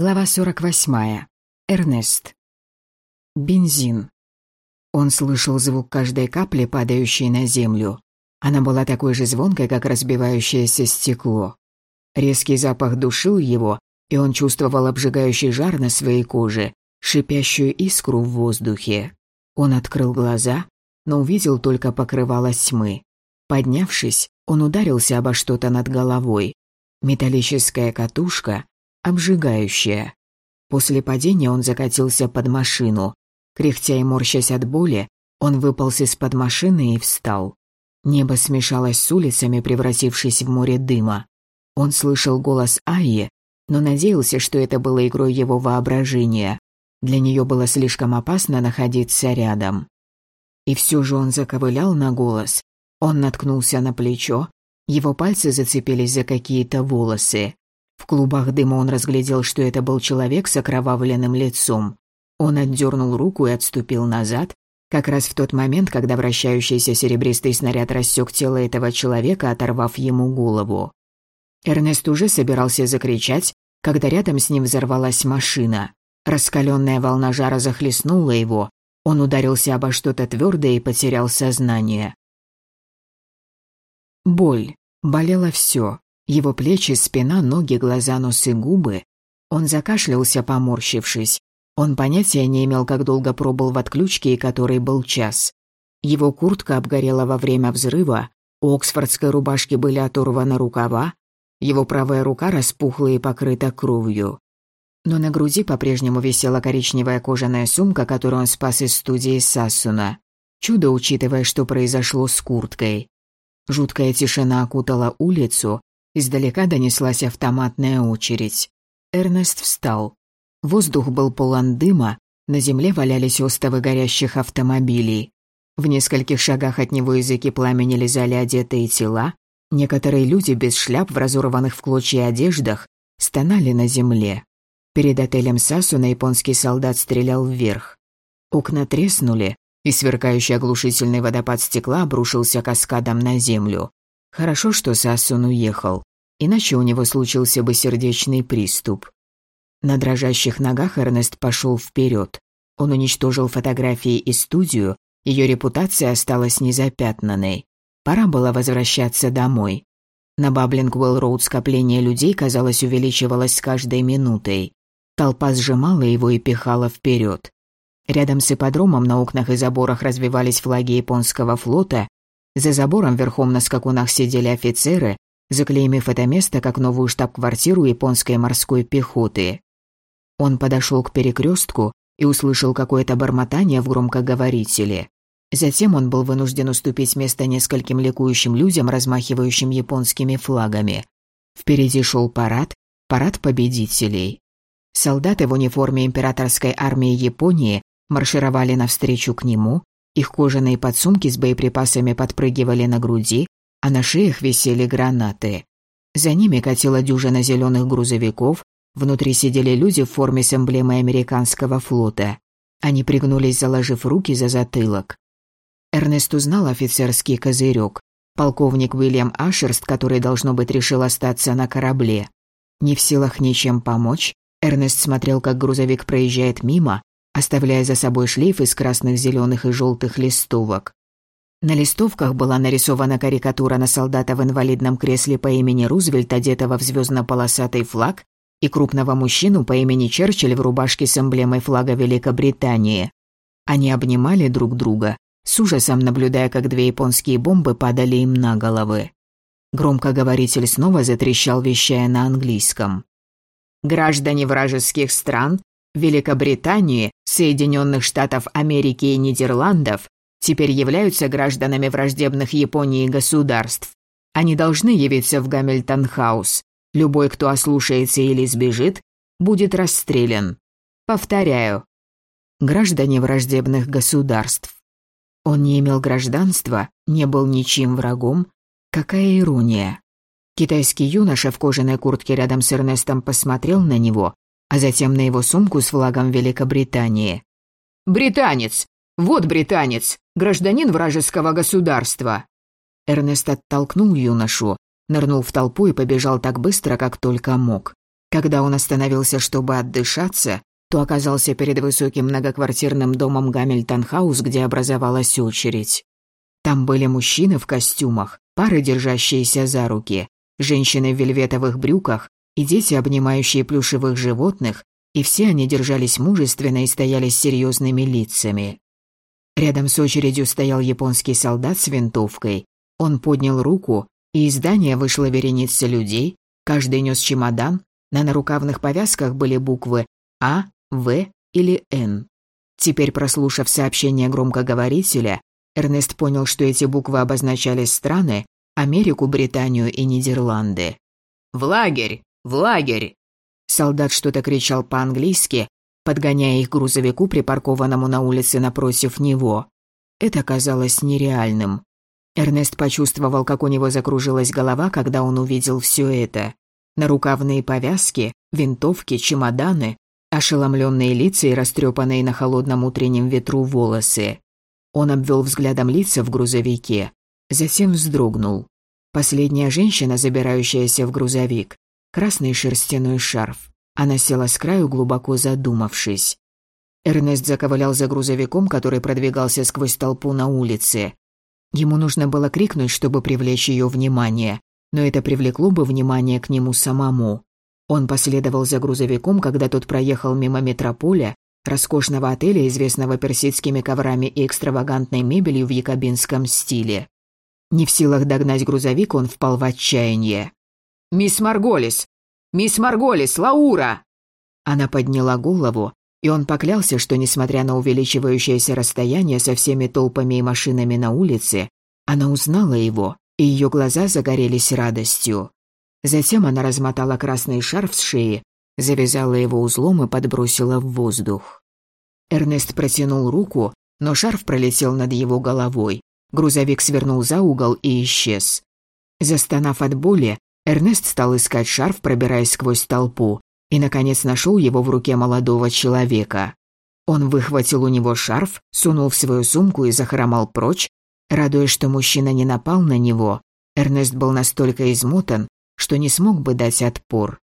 Глава 48. Эрнест. Бензин. Он слышал звук каждой капли, падающей на землю. Она была такой же звонкой, как разбивающееся стекло. Резкий запах душил его, и он чувствовал обжигающий жар на своей коже, шипящую искру в воздухе. Он открыл глаза, но увидел только покрывало тьмы. Поднявшись, он ударился обо что-то над головой. Металлическая катушка, обжигающая. После падения он закатился под машину. Кряхтя и морщась от боли, он выполз из-под машины и встал. Небо смешалось с улицами, превратившись в море дыма. Он слышал голос Айи, но надеялся, что это было игрой его воображения. Для нее было слишком опасно находиться рядом. И все же он заковылял на голос. Он наткнулся на плечо, его пальцы зацепились за какие-то волосы. В клубах дыма он разглядел, что это был человек с окровавленным лицом. Он отдернул руку и отступил назад, как раз в тот момент, когда вращающийся серебристый снаряд рассек тело этого человека, оторвав ему голову. Эрнест уже собирался закричать, когда рядом с ним взорвалась машина. Раскаленная волна жара захлестнула его, он ударился обо что-то твердое и потерял сознание. Боль. Болело все. Его плечи, спина, ноги, глаза, нос и губы. Он закашлялся, поморщившись. Он понятия не имел, как долго пробыл в отключке и который был час. Его куртка обгорела во время взрыва, у оксфордской рубашки были оторваны рукава, его правая рука распухла и покрыта кровью. Но на груди по-прежнему висела коричневая кожаная сумка, которую он спас из студии Сассуна. Чудо, учитывая, что произошло с курткой. Жуткая тишина окутала улицу, Издалека донеслась автоматная очередь. Эрнест встал. Воздух был полон дыма, на земле валялись остовы горящих автомобилей. В нескольких шагах от него языки пламени лизали одетые тела, некоторые люди без шляп в разорванных в клочья одеждах стонали на земле. Перед отелем Сасу на японский солдат стрелял вверх. Окна треснули, и сверкающий оглушительный водопад стекла обрушился каскадом на землю. Хорошо, что Сасун уехал, иначе у него случился бы сердечный приступ. На дрожащих ногах Эрнест пошел вперед. Он уничтожил фотографии и студию, ее репутация осталась незапятнанной. Пора было возвращаться домой. На Баблингвелл-роуд скопление людей, казалось, увеличивалось с каждой минутой. Толпа сжимала его и пихала вперед. Рядом с ипподромом на окнах и заборах развивались флаги японского флота, за забором верхом на скакунах сидели офицеры, заклеймив это место как новую штаб-квартиру японской морской пехоты. Он подошел к перекрестку и услышал какое-то бормотание в громкоговорителе. Затем он был вынужден уступить место нескольким ликующим людям, размахивающим японскими флагами. Впереди шел парад, парад победителей. Солдаты в униформе императорской армии Японии маршировали навстречу к нему, их кожаные подсумки с боеприпасами подпрыгивали на груди, а на шеях висели гранаты. За ними катила дюжина зеленых грузовиков, внутри сидели люди в форме с эмблемой американского флота. Они пригнулись, заложив руки за затылок. Эрнест узнал офицерский козырек. Полковник Уильям Ашерст, который, должно быть, решил остаться на корабле. Не в силах ничем помочь, Эрнест смотрел, как грузовик проезжает мимо, оставляя за собой шлейф из красных, зеленых и желтых листовок. На листовках была нарисована карикатура на солдата в инвалидном кресле по имени Рузвельт, одетого в звездно-полосатый флаг, и крупного мужчину по имени Черчилль в рубашке с эмблемой флага Великобритании. Они обнимали друг друга, с ужасом наблюдая, как две японские бомбы падали им на головы. Громкоговоритель снова затрещал, вещая на английском. «Граждане вражеских стран Великобритании, Соединенных Штатов Америки и Нидерландов теперь являются гражданами враждебных Японии государств. Они должны явиться в Гамильтон-хаус. Любой, кто ослушается или сбежит, будет расстрелян. Повторяю. Граждане враждебных государств. Он не имел гражданства, не был ничьим врагом. Какая ирония. Китайский юноша в кожаной куртке рядом с Эрнестом посмотрел на него а затем на его сумку с флагом Великобритании. «Британец! Вот британец! Гражданин вражеского государства!» Эрнест оттолкнул юношу, нырнул в толпу и побежал так быстро, как только мог. Когда он остановился, чтобы отдышаться, то оказался перед высоким многоквартирным домом Гамильтон-хаус, где образовалась очередь. Там были мужчины в костюмах, пары, держащиеся за руки, женщины в вельветовых брюках и дети, обнимающие плюшевых животных, и все они держались мужественно и стояли с серьезными лицами. Рядом с очередью стоял японский солдат с винтовкой. Он поднял руку, и из здания вышла вереница людей, каждый нес чемодан, на нарукавных повязках были буквы А, В или Н. Теперь, прослушав сообщение громкоговорителя, Эрнест понял, что эти буквы обозначали страны, Америку, Британию и Нидерланды. «В лагерь! В лагерь!» Солдат что-то кричал по-английски, подгоняя их к грузовику, припаркованному на улице напротив него. Это казалось нереальным. Эрнест почувствовал, как у него закружилась голова, когда он увидел все это. Нарукавные повязки, винтовки, чемоданы, ошеломленные лица и растрепанные на холодном утреннем ветру волосы. Он обвел взглядом лица в грузовике, затем вздрогнул. Последняя женщина, забирающаяся в грузовик, красный шерстяной шарф. Она села с краю, глубоко задумавшись. Эрнест заковылял за грузовиком, который продвигался сквозь толпу на улице. Ему нужно было крикнуть, чтобы привлечь ее внимание, но это привлекло бы внимание к нему самому. Он последовал за грузовиком, когда тот проехал мимо метрополя, роскошного отеля, известного персидскими коврами и экстравагантной мебелью в якобинском стиле. Не в силах догнать грузовик, он впал в отчаяние. «Мисс Марголис! Мисс Марголис! Лаура!» Она подняла голову, и он поклялся, что, несмотря на увеличивающееся расстояние со всеми толпами и машинами на улице, она узнала его, и ее глаза загорелись радостью. Затем она размотала красный шарф с шеи завязала его узлом и подбросила в воздух. Эрнест протянул руку, но шарф пролетел над его головой. Грузовик свернул за угол и исчез. Застонав от боли, Эрнест стал искать шарф, пробираясь сквозь толпу, и, наконец, нашел его в руке молодого человека. Он выхватил у него шарф, сунул в свою сумку и захромал прочь, радуясь, что мужчина не напал на него. Эрнест был настолько измотан, что не смог бы дать отпор.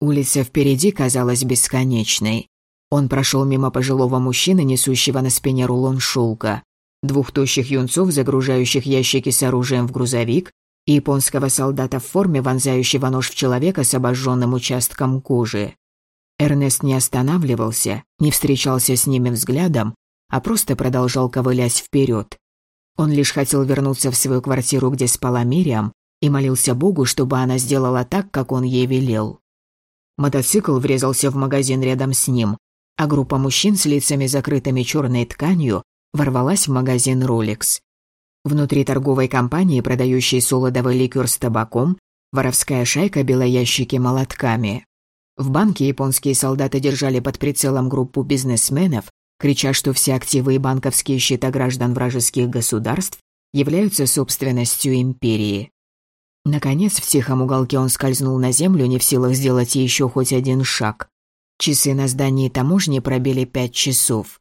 Улица впереди казалась бесконечной. Он прошел мимо пожилого мужчины, несущего на спине рулон шелка, двух тощих юнцов, загружающих ящики с оружием в грузовик, японского солдата в форме, вонзающего нож в человека с обожженным участком кожи. Эрнест не останавливался, не встречался с ними взглядом, а просто продолжал ковылять вперед. Он лишь хотел вернуться в свою квартиру, где спала Мириам, и молился Богу, чтобы она сделала так, как он ей велел. Мотоцикл врезался в магазин рядом с ним, а группа мужчин с лицами закрытыми черной тканью ворвалась в магазин Rolex. Внутри торговой компании, продающей солодовый ликер с табаком, воровская шайка била ящики молотками. В банке японские солдаты держали под прицелом группу бизнесменов, крича, что все активы и банковские счета граждан вражеских государств являются собственностью империи. Наконец, в тихом уголке он скользнул на землю, не в силах сделать еще хоть один шаг. Часы на здании таможни пробили пять часов.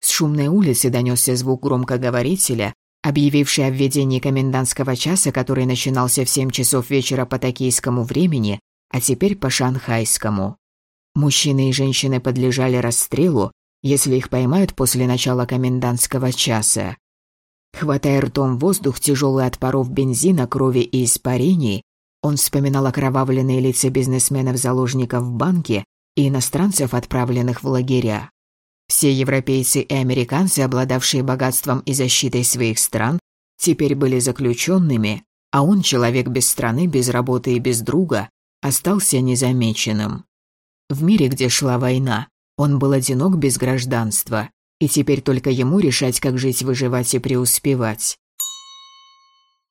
С шумной улицы донесся звук громкоговорителя, объявивший о введении комендантского часа, который начинался в семь часов вечера по токийскому времени, а теперь по шанхайскому. Мужчины и женщины подлежали расстрелу, если их поймают после начала комендантского часа. Хватая ртом воздух, тяжелый от паров бензина, крови и испарений, он вспоминал окровавленные лица бизнесменов-заложников в банке и иностранцев, отправленных в лагеря. Все европейцы и американцы, обладавшие богатством и защитой своих стран, теперь были заключенными, а он, человек без страны, без работы и без друга, остался незамеченным. В мире, где шла война, он был одинок без гражданства, и теперь только ему решать, как жить, выживать и преуспевать.